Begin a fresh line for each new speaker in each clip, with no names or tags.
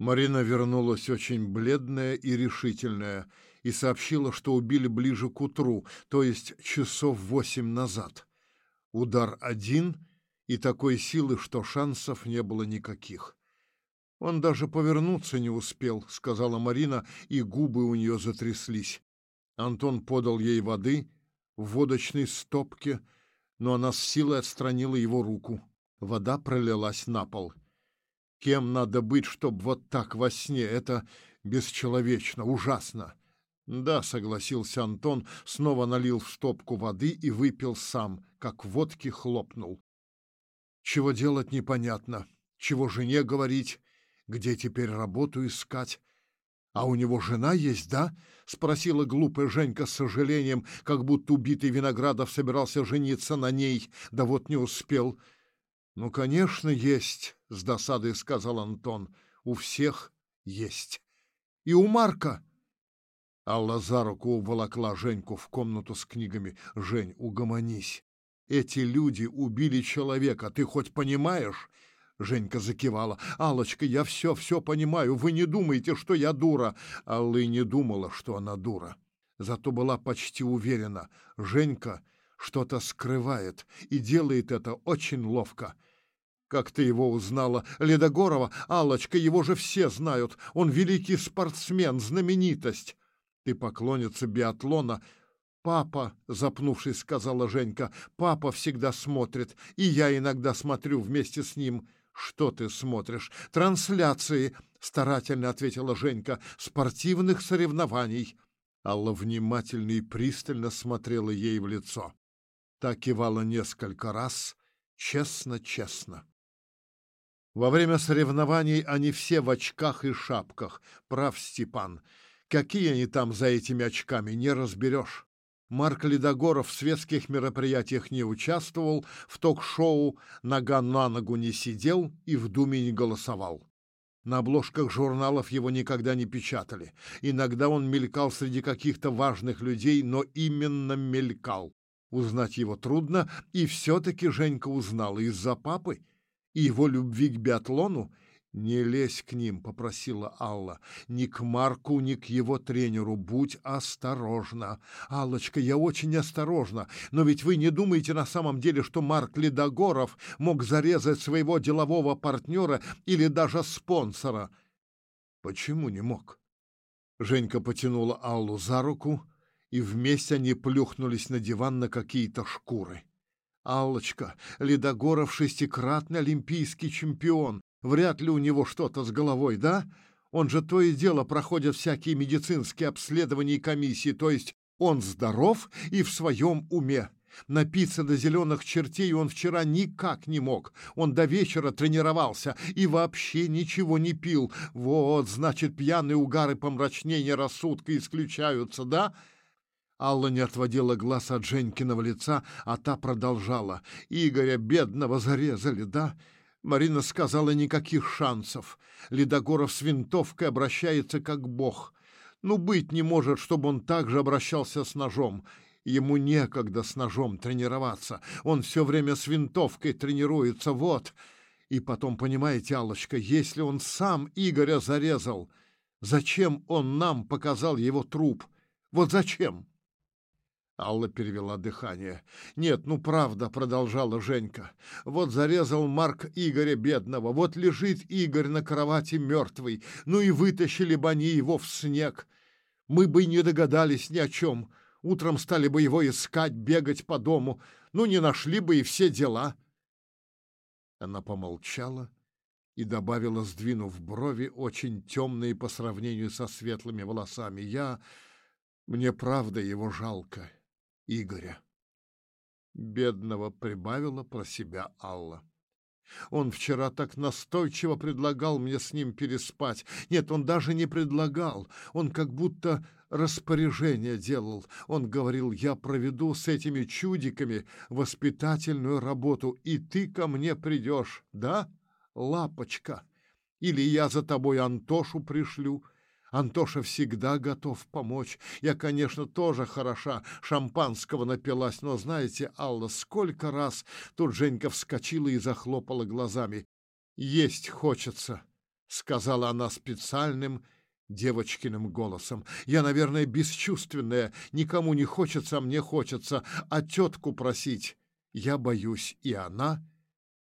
Марина вернулась очень бледная и решительная и сообщила, что убили ближе к утру, то есть часов восемь назад. Удар один и такой силы, что шансов не было никаких. Он даже повернуться не успел, сказала Марина, и губы у нее затряслись. Антон подал ей воды в водочной стопке, но она с силой отстранила его руку. Вода пролилась на пол. Кем надо быть, чтобы вот так во сне? Это бесчеловечно, ужасно. Да, согласился Антон, снова налил в стопку воды и выпил сам, как водки хлопнул. Чего делать непонятно, чего жене говорить, где теперь работу искать. А у него жена есть, да? спросила глупая Женька с сожалением, как будто убитый Виноградов собирался жениться на ней, да вот не успел. Ну, конечно, есть, с досадой сказал Антон. У всех есть. И у Марка. Алла за руку уволокла Женьку в комнату с книгами. Жень, угомонись. Эти люди убили человека, ты хоть понимаешь? Женька закивала. Алочка, я все, все понимаю. Вы не думаете, что я дура. Алла и не думала, что она дура. Зато была почти уверена. Женька что-то скрывает и делает это очень ловко. Как ты его узнала? Ледогорова? Алочка, его же все знают. Он великий спортсмен, знаменитость. Ты поклонница биатлона. Папа, запнувшись, сказала Женька, папа всегда смотрит, и я иногда смотрю вместе с ним. Что ты смотришь? Трансляции, старательно ответила Женька, спортивных соревнований. Алла внимательно и пристально смотрела ей в лицо. Так кивала несколько раз, честно-честно. Во время соревнований они все в очках и шапках. Прав Степан. Какие они там за этими очками, не разберешь. Марк Ледогоров в светских мероприятиях не участвовал, в ток-шоу «Нога на ногу» не сидел и в Думе не голосовал. На обложках журналов его никогда не печатали. Иногда он мелькал среди каких-то важных людей, но именно мелькал. Узнать его трудно, и все-таки Женька узнала из-за папы и его любви к биатлону, «Не лезь к ним», — попросила Алла. «Ни к Марку, ни к его тренеру. Будь осторожна». «Аллочка, я очень осторожна. Но ведь вы не думаете на самом деле, что Марк Ледогоров мог зарезать своего делового партнера или даже спонсора?» «Почему не мог?» Женька потянула Аллу за руку, и вместе они плюхнулись на диван на какие-то шкуры. Аллочка, Ледогоров шестикратный олимпийский чемпион. Вряд ли у него что-то с головой, да? Он же то и дело проходит всякие медицинские обследования и комиссии, то есть он здоров и в своем уме. Напиться до зеленых чертей он вчера никак не мог. Он до вечера тренировался и вообще ничего не пил. Вот, значит, пьяные угары помрачнения рассудка исключаются, да?» Алла не отводила глаз от Женькиного лица, а та продолжала. «Игоря бедного зарезали, да?» Марина сказала, никаких шансов. Ледогоров с винтовкой обращается как бог. Ну, быть не может, чтобы он так же обращался с ножом. Ему некогда с ножом тренироваться. Он все время с винтовкой тренируется, вот. И потом, понимаете, Аллочка, если он сам Игоря зарезал, зачем он нам показал его труп? Вот зачем? Алла перевела дыхание. «Нет, ну правда», — продолжала Женька. «Вот зарезал Марк Игоря бедного, вот лежит Игорь на кровати мертвый, ну и вытащили бы они его в снег. Мы бы не догадались ни о чем. Утром стали бы его искать, бегать по дому, ну не нашли бы и все дела». Она помолчала и добавила, сдвинув брови, очень темные по сравнению со светлыми волосами. «Я... Мне правда его жалко». Игоря. Бедного прибавила про себя Алла. Он вчера так настойчиво предлагал мне с ним переспать. Нет, он даже не предлагал. Он как будто распоряжение делал. Он говорил, я проведу с этими чудиками воспитательную работу, и ты ко мне придешь, да, лапочка? Или я за тобой Антошу пришлю, Антоша всегда готов помочь. Я, конечно, тоже хороша, шампанского напилась, но знаете, Алла, сколько раз... Тут Женька вскочила и захлопала глазами. Есть хочется. сказала она специальным девочкиным голосом. «Я, наверное, бесчувственная, никому не хочется, а мне хочется, а тетку просить. Я боюсь». И она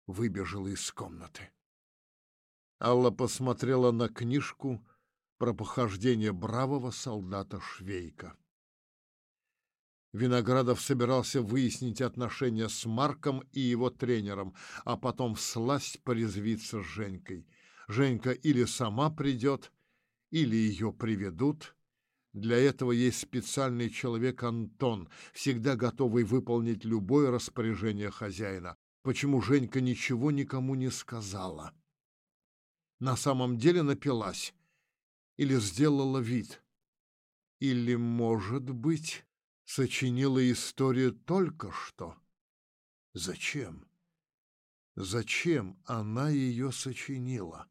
выбежала из комнаты. Алла посмотрела на книжку про похождение бравого солдата Швейка. Виноградов собирался выяснить отношения с Марком и его тренером, а потом всласть порезвиться с Женькой. Женька или сама придет, или ее приведут. Для этого есть специальный человек Антон, всегда готовый выполнить любое распоряжение хозяина. Почему Женька ничего никому не сказала? На самом деле напилась или сделала вид? Или, может быть, сочинила историю только что? Зачем? Зачем она ее сочинила?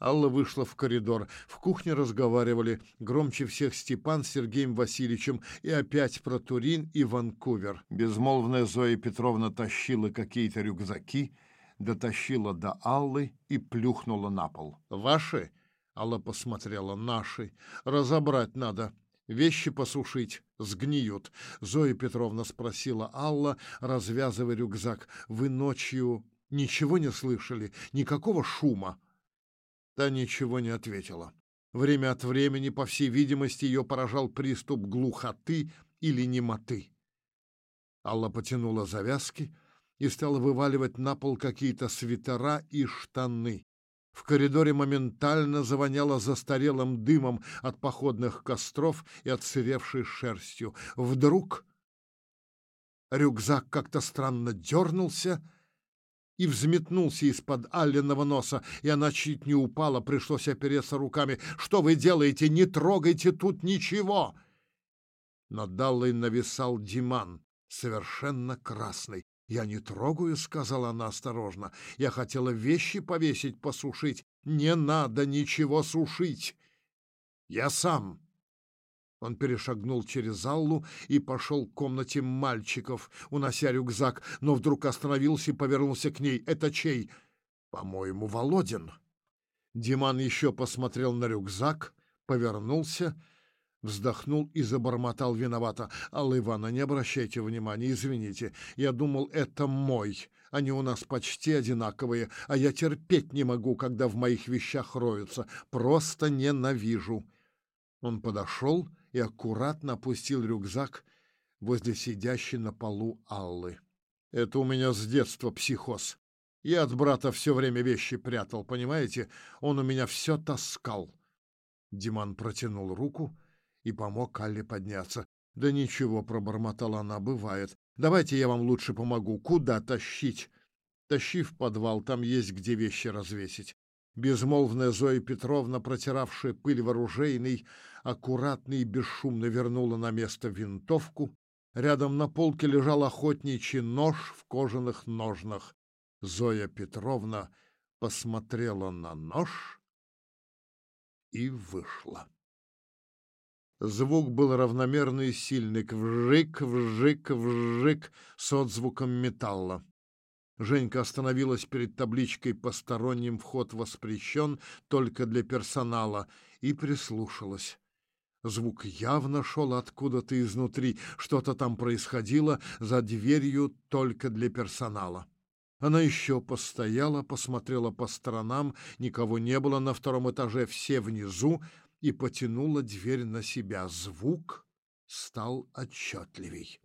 Алла вышла в коридор. В кухне разговаривали громче всех Степан с Сергеем Васильевичем и опять про Турин и Ванкувер. Безмолвная Зоя Петровна тащила какие-то рюкзаки, дотащила до Аллы и плюхнула на пол. «Ваши?» — Алла посмотрела. «Наши. Разобрать надо. Вещи посушить. Сгниют». Зоя Петровна спросила Алла, развязывая рюкзак. «Вы ночью ничего не слышали? Никакого шума?» Та ничего не ответила. Время от времени, по всей видимости, ее поражал приступ глухоты или немоты. Алла потянула завязки и стала вываливать на пол какие-то свитера и штаны. В коридоре моментально завоняло застарелым дымом от походных костров и отсыревшей шерстью. Вдруг рюкзак как-то странно дернулся — и взметнулся из-под Алленного носа, и она чуть не упала, пришлось опереться руками. «Что вы делаете? Не трогайте тут ничего!» Над Аллой нависал Диман, совершенно красный. «Я не трогаю», — сказала она осторожно. «Я хотела вещи повесить, посушить. Не надо ничего сушить. Я сам». Он перешагнул через залу и пошел к комнате мальчиков, унося рюкзак, но вдруг остановился и повернулся к ней. «Это чей?» «По-моему, Володин». Диман еще посмотрел на рюкзак, повернулся, вздохнул и забормотал виновато. «Алла Ивановна, не обращайте внимания, извините. Я думал, это мой. Они у нас почти одинаковые, а я терпеть не могу, когда в моих вещах роются. Просто ненавижу». Он подошел и аккуратно опустил рюкзак возле сидящей на полу Аллы. «Это у меня с детства психоз. Я от брата все время вещи прятал, понимаете? Он у меня все таскал». Диман протянул руку и помог Алле подняться. «Да ничего», — пробормотала она, — «бывает. Давайте я вам лучше помогу. Куда тащить?» «Тащи в подвал, там есть где вещи развесить». Безмолвная Зоя Петровна, протиравшая пыль вооружейной, аккуратно и бесшумно вернула на место винтовку. Рядом на полке лежал охотничий нож в кожаных ножнах. Зоя Петровна посмотрела на нож и вышла. Звук был равномерный и сильный, вжик, вжик, вжик с отзвуком металла. Женька остановилась перед табличкой «Посторонним вход воспрещен только для персонала» и прислушалась. Звук явно шел откуда-то изнутри, что-то там происходило за дверью только для персонала. Она еще постояла, посмотрела по сторонам, никого не было на втором этаже, все внизу, и потянула дверь на себя. Звук стал отчетливей.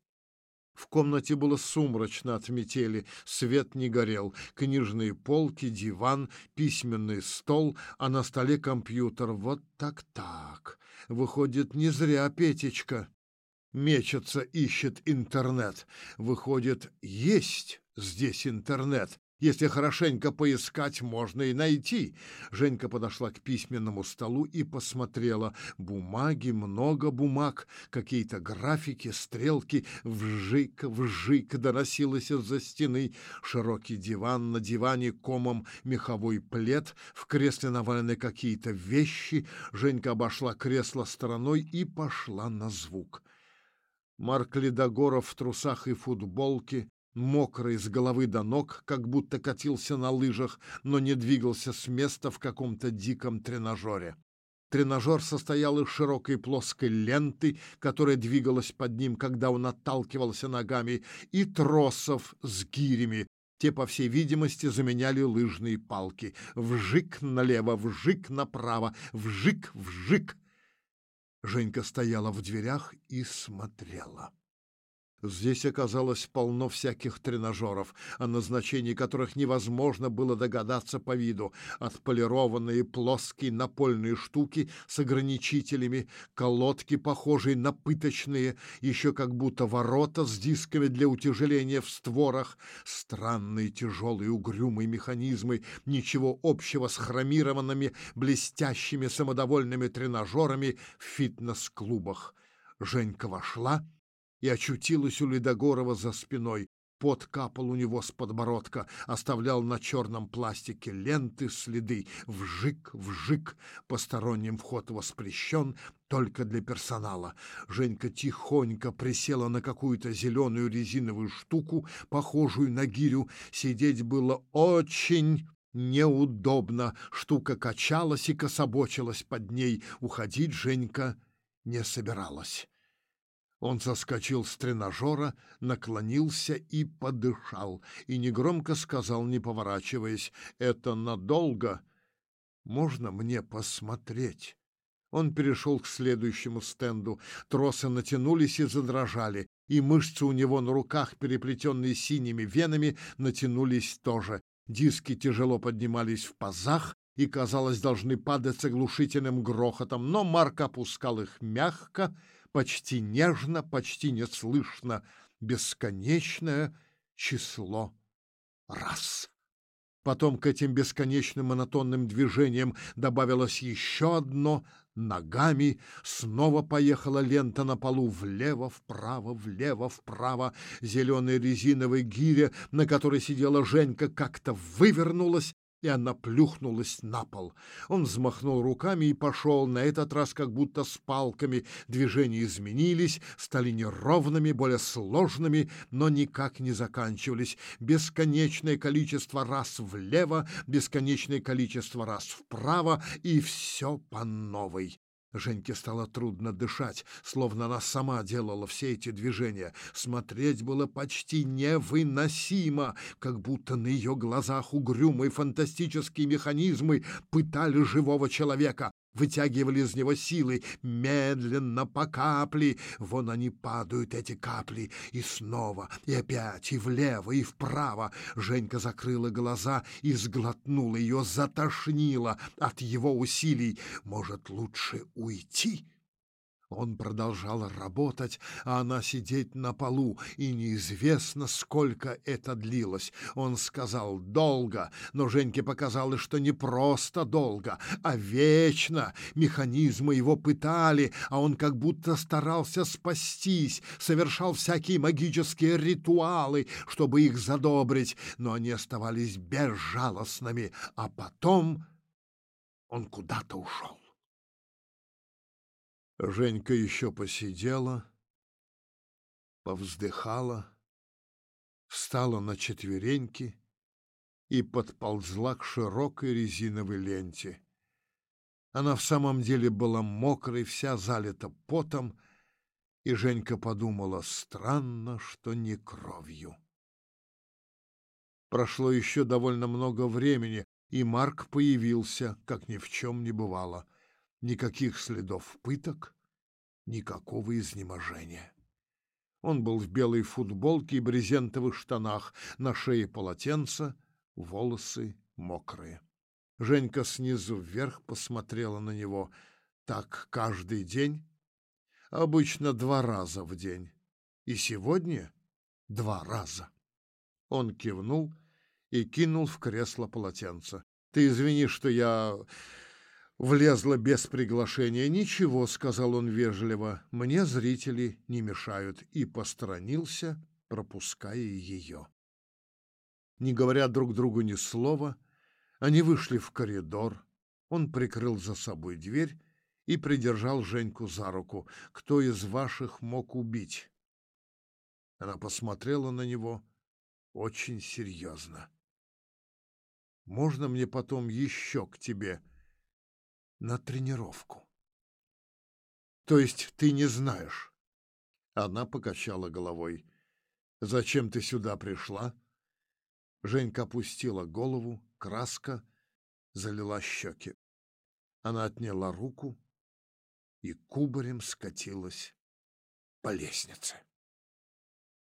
В комнате было сумрачно от метели, свет не горел, книжные полки, диван, письменный стол, а на столе компьютер. Вот так-так. Выходит, не зря Петечка мечется, ищет интернет. Выходит, есть здесь интернет. Если хорошенько поискать, можно и найти. Женька подошла к письменному столу и посмотрела. Бумаги, много бумаг, какие-то графики, стрелки. Вжик, вжик доносилось из-за стены. Широкий диван, на диване комом меховой плед, в кресле навалены какие-то вещи. Женька обошла кресло стороной и пошла на звук. Марк Ледогоров в трусах и футболке мокрый с головы до ног, как будто катился на лыжах, но не двигался с места в каком-то диком тренажере. Тренажер состоял из широкой плоской ленты, которая двигалась под ним, когда он отталкивался ногами, и тросов с гирями. Те, по всей видимости, заменяли лыжные палки. Вжик налево, вжик направо, вжик, вжик. Женька стояла в дверях и смотрела. Здесь оказалось полно всяких тренажеров, о назначении которых невозможно было догадаться по виду. Отполированные плоские напольные штуки с ограничителями, колодки, похожие на пыточные, еще как будто ворота с дисками для утяжеления в створах, странные тяжелые угрюмые механизмы, ничего общего с хромированными, блестящими самодовольными тренажерами в фитнес-клубах. Женька вошла и очутилась у Ледогорова за спиной. Пот капал у него с подбородка, оставлял на черном пластике ленты, следы. Вжик, вжик. Посторонним вход воспрещен только для персонала. Женька тихонько присела на какую-то зеленую резиновую штуку, похожую на гирю. Сидеть было очень неудобно. Штука качалась и кособочилась под ней. Уходить Женька не собиралась. Он соскочил с тренажера, наклонился и подышал, и негромко сказал, не поворачиваясь, «Это надолго? Можно мне посмотреть?» Он перешел к следующему стенду. Тросы натянулись и задрожали, и мышцы у него на руках, переплетенные синими венами, натянулись тоже. Диски тяжело поднимались в пазах и, казалось, должны падать с оглушительным грохотом, но Марк опускал их мягко, почти нежно, почти неслышно, бесконечное число раз. Потом к этим бесконечным монотонным движениям добавилось еще одно ногами, снова поехала лента на полу влево, вправо, влево, вправо. Зеленая резиновая гиря, на которой сидела Женька, как-то вывернулась и она плюхнулась на пол. Он взмахнул руками и пошел, на этот раз как будто с палками. Движения изменились, стали неровными, более сложными, но никак не заканчивались. Бесконечное количество раз влево, бесконечное количество раз вправо, и все по новой. Женьке стало трудно дышать, словно она сама делала все эти движения. Смотреть было почти невыносимо, как будто на ее глазах угрюмые фантастические механизмы пытали живого человека вытягивали из него силы, медленно, по капле. Вон они падают, эти капли, и снова, и опять, и влево, и вправо. Женька закрыла глаза и сглотнула, ее затошнило от его усилий. Может, лучше уйти? Он продолжал работать, а она сидеть на полу, и неизвестно, сколько это длилось. Он сказал «долго», но Женьке показалось, что не просто долго, а вечно. Механизмы его пытали, а он как будто старался спастись, совершал всякие магические ритуалы, чтобы их задобрить, но они оставались безжалостными, а потом он куда-то ушел. Женька еще посидела, повздыхала, встала на четвереньки и подползла к широкой резиновой ленте. Она в самом деле была мокрой, вся залита потом, и Женька подумала, странно, что не кровью. Прошло еще довольно много времени, и Марк появился, как ни в чем не бывало — Никаких следов пыток, никакого изнеможения. Он был в белой футболке и брезентовых штанах, на шее полотенце, волосы мокрые. Женька снизу вверх посмотрела на него. Так каждый день? Обычно два раза в день. И сегодня два раза. Он кивнул и кинул в кресло полотенце. Ты извини, что я влезла без приглашения. «Ничего», — сказал он вежливо, — «мне зрители не мешают», и посторонился, пропуская ее. Не говоря друг другу ни слова, они вышли в коридор. Он прикрыл за собой дверь и придержал Женьку за руку. «Кто из ваших мог убить?» Она посмотрела на него, очень серьезно. Можно мне потом еще к тебе на тренировку? То есть ты не знаешь? Она покачала головой. Зачем ты сюда пришла? Женька опустила голову, краска залила щеки. Она отняла руку и кубарем скатилась по лестнице.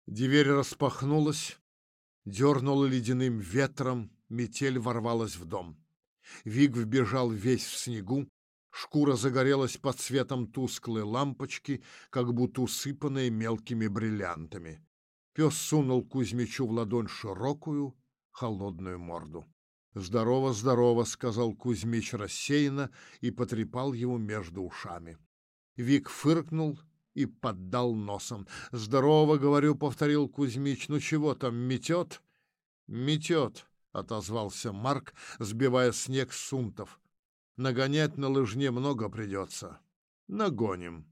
Дверь распахнулась, дернула ледяным ветром, метель ворвалась в дом. Виг вбежал весь в снегу, шкура загорелась под светом тусклой лампочки, как будто усыпанная мелкими бриллиантами. Пес сунул Кузьмичу в ладонь широкую, холодную морду. «Здорово, здорово», — сказал Кузьмич рассеянно и потрепал его между ушами. Вик фыркнул и поддал носом. «Здорово, — говорю, — повторил Кузьмич. Ну чего там, метет?» «Метет», — отозвался Марк, сбивая снег с сунтов. «Нагонять на лыжне много придется. Нагоним».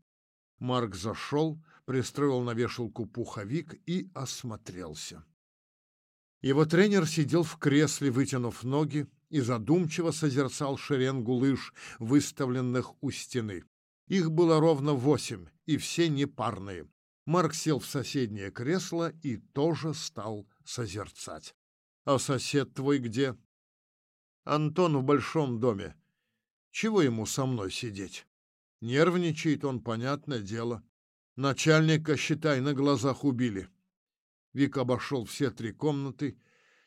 Марк зашел, пристроил на вешалку пуховик и осмотрелся. Его тренер сидел в кресле, вытянув ноги, и задумчиво созерцал шеренгу лыж, выставленных у стены. Их было ровно восемь, и все непарные. Марк сел в соседнее кресло и тоже стал созерцать. «А сосед твой где?» «Антон в большом доме. Чего ему со мной сидеть? Нервничает он, понятное дело. Начальника, считай, на глазах убили». Вик обошел все три комнаты,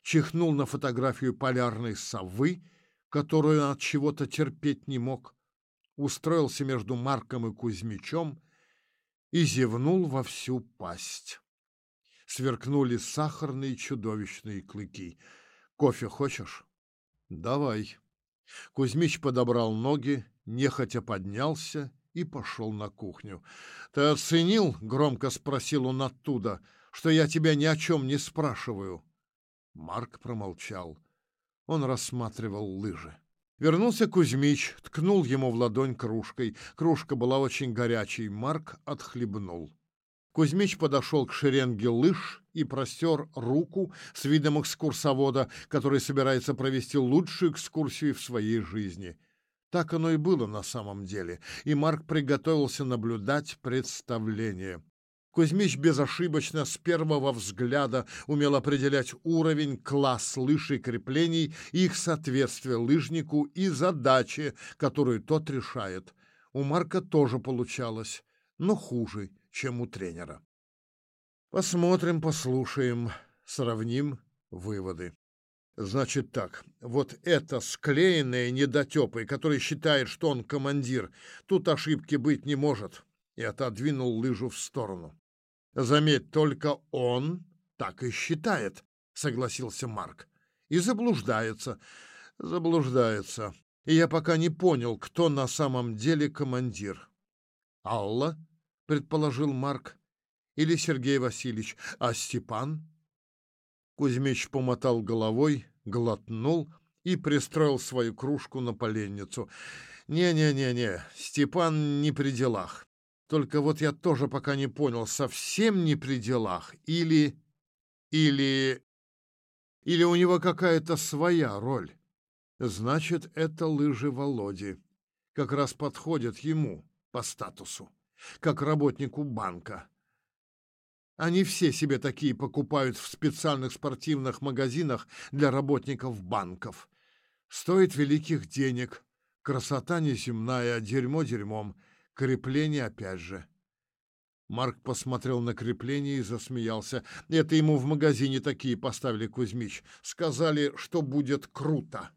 чихнул на фотографию полярной совы, которую от чего-то терпеть не мог, устроился между Марком и Кузьмичом и зевнул во всю пасть. Сверкнули сахарные чудовищные клыки. «Кофе хочешь?» «Давай». Кузьмич подобрал ноги, нехотя поднялся и пошел на кухню. «Ты оценил?» — громко спросил он оттуда — что я тебя ни о чем не спрашиваю. Марк промолчал. Он рассматривал лыжи. Вернулся Кузьмич, ткнул ему в ладонь кружкой. Кружка была очень горячей. Марк отхлебнул. Кузьмич подошел к шеренге лыж и простер руку с видом экскурсовода, который собирается провести лучшую экскурсию в своей жизни. Так оно и было на самом деле, и Марк приготовился наблюдать представление. Кузьмич безошибочно с первого взгляда умел определять уровень, класс лыж и креплений, их соответствие лыжнику и задаче, которую тот решает. У Марка тоже получалось, но хуже, чем у тренера. Посмотрим, послушаем, сравним выводы. Значит так, вот это склеенное недотепой, который считает, что он командир, тут ошибки быть не может, и отодвинул лыжу в сторону. Заметь, только он так и считает, согласился Марк. И заблуждается. Заблуждается. И я пока не понял, кто на самом деле командир. Алла, предположил Марк, или Сергей Васильевич, а Степан? Кузьмич помотал головой, глотнул и пристроил свою кружку на поленницу. «Не-не-не-не, Степан не при делах. Только вот я тоже пока не понял, совсем не при делах или... или... или у него какая-то своя роль. Значит, это лыжи Володи. Как раз подходят ему по статусу, как работнику банка. Они все себе такие покупают в специальных спортивных магазинах для работников банков. Стоит великих денег. Красота неземная, дерьмо дерьмом — Крепление опять же. Марк посмотрел на крепление и засмеялся. Это ему в магазине такие поставили, Кузьмич. Сказали, что будет круто.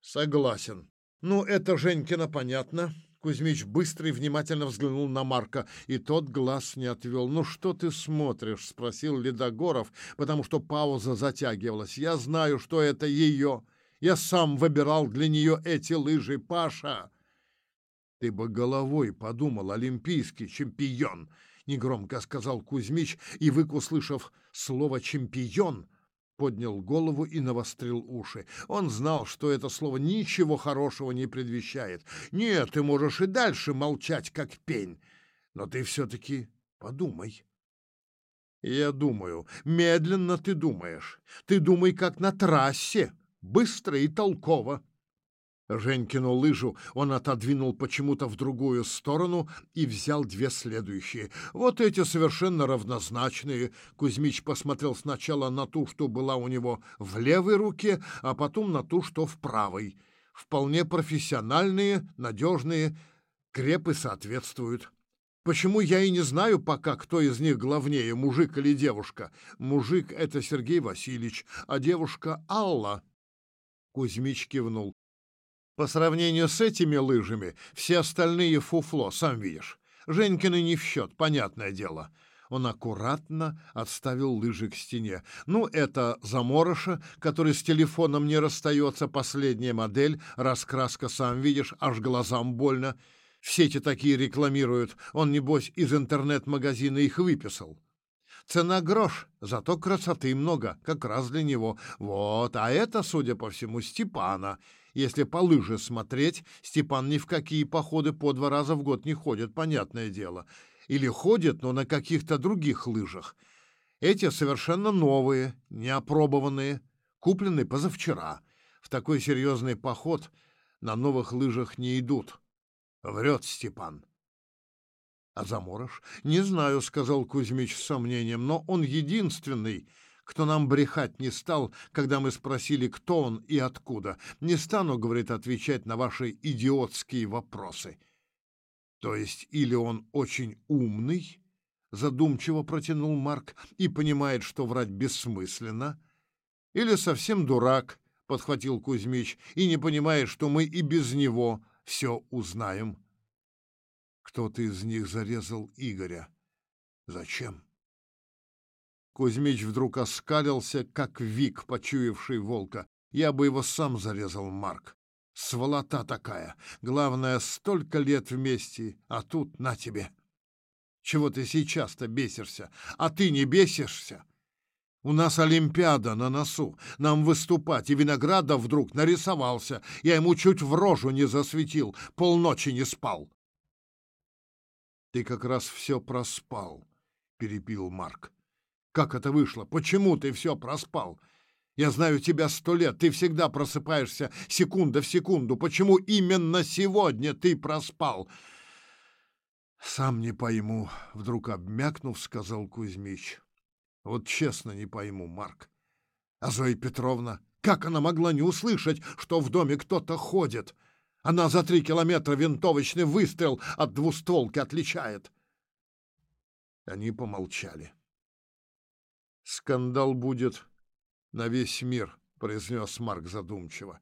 Согласен. Ну, это Женькина понятно. Кузьмич быстро и внимательно взглянул на Марка, и тот глаз не отвел. «Ну что ты смотришь?» — спросил Ледогоров, потому что пауза затягивалась. «Я знаю, что это ее. Я сам выбирал для нее эти лыжи, Паша. Ты бы головой подумал, олимпийский чемпион, негромко сказал Кузьмич, и вык, слово чемпион, поднял голову и навострил уши. Он знал, что это слово ничего хорошего не предвещает. Нет, ты можешь и дальше молчать, как пень, но ты все-таки подумай. Я думаю. Медленно ты думаешь. Ты думай, как на трассе. Быстро и толково. Женькину лыжу он отодвинул почему-то в другую сторону и взял две следующие. Вот эти совершенно равнозначные. Кузьмич посмотрел сначала на ту, что была у него в левой руке, а потом на ту, что в правой. Вполне профессиональные, надежные, крепы соответствуют. Почему я и не знаю пока, кто из них главнее, мужик или девушка? Мужик — это Сергей Васильевич, а девушка — Алла. Кузьмич кивнул. По сравнению с этими лыжами, все остальные фуфло, сам видишь. Женькины не в счет, понятное дело. Он аккуратно отставил лыжи к стене. Ну, это заморыша, который с телефоном не расстается, последняя модель, раскраска, сам видишь, аж глазам больно. Все эти такие рекламируют. Он, небось, из интернет-магазина их выписал. Цена грош, зато красоты много, как раз для него. Вот, а это, судя по всему, Степана. Если по лыже смотреть, Степан ни в какие походы по два раза в год не ходит, понятное дело. Или ходит, но на каких-то других лыжах. Эти совершенно новые, неопробованные, куплены позавчера. В такой серьезный поход на новых лыжах не идут. Врет Степан. А Заморож? Не знаю, сказал Кузьмич с сомнением, но он единственный, кто нам брехать не стал, когда мы спросили, кто он и откуда. Не стану, говорит, отвечать на ваши идиотские вопросы. То есть или он очень умный, задумчиво протянул Марк, и понимает, что врать бессмысленно, или совсем дурак, подхватил Кузьмич, и не понимает, что мы и без него все узнаем. Кто-то из них зарезал Игоря. Зачем? Кузьмич вдруг оскалился, как вик, почуявший волка. Я бы его сам зарезал, Марк. Сволота такая. Главное, столько лет вместе, а тут на тебе. Чего ты сейчас-то бесишься? А ты не бесишься? У нас Олимпиада на носу. Нам выступать, и Виноградов вдруг нарисовался. Я ему чуть в рожу не засветил, полночи не спал. Ты как раз все проспал, перепил Марк. Как это вышло? Почему ты все проспал? Я знаю тебя сто лет, ты всегда просыпаешься секунда в секунду. Почему именно сегодня ты проспал? Сам не пойму, вдруг обмякнув, сказал Кузьмич. Вот честно не пойму, Марк. А Зоя Петровна, как она могла не услышать, что в доме кто-то ходит? Она за три километра винтовочный выстрел от двустволки отличает. Они помолчали. «Скандал будет на весь мир», — произнес Марк задумчиво.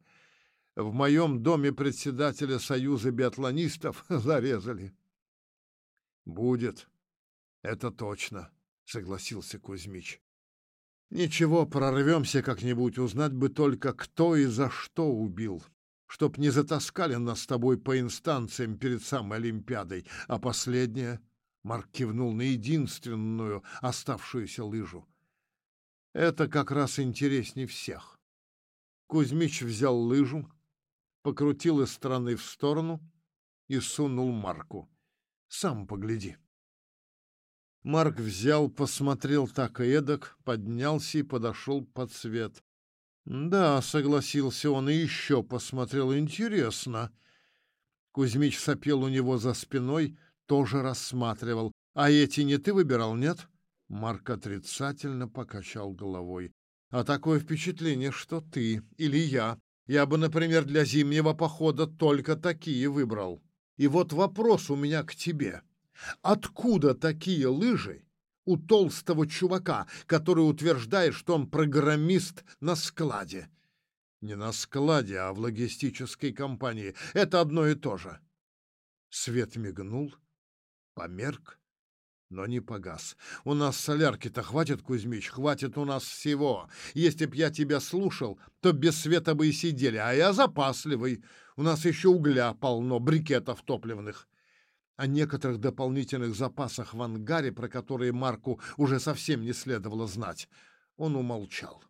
«В моем доме председателя Союза биатлонистов зарезали». «Будет, это точно», — согласился Кузьмич. «Ничего, прорвемся как-нибудь, узнать бы только, кто и за что убил чтоб не затаскали нас с тобой по инстанциям перед самой Олимпиадой. А последняя, Марк кивнул на единственную оставшуюся лыжу. Это как раз интересней всех. Кузьмич взял лыжу, покрутил из стороны в сторону и сунул Марку. Сам погляди. Марк взял, посмотрел так и эдак, поднялся и подошел под свет. «Да», — согласился он и еще посмотрел. «Интересно». Кузьмич сопел у него за спиной, тоже рассматривал. «А эти не ты выбирал, нет?» Марк отрицательно покачал головой. «А такое впечатление, что ты или я. Я бы, например, для зимнего похода только такие выбрал. И вот вопрос у меня к тебе. Откуда такие лыжи у толстого чувака, который утверждает, что он программист на складе. Не на складе, а в логистической компании. Это одно и то же. Свет мигнул, померк, но не погас. У нас солярки-то хватит, Кузьмич, хватит у нас всего. Если б я тебя слушал, то без света бы и сидели, а я запасливый. У нас еще угля полно, брикетов топливных о некоторых дополнительных запасах в ангаре, про которые Марку уже совсем не следовало знать, он умолчал.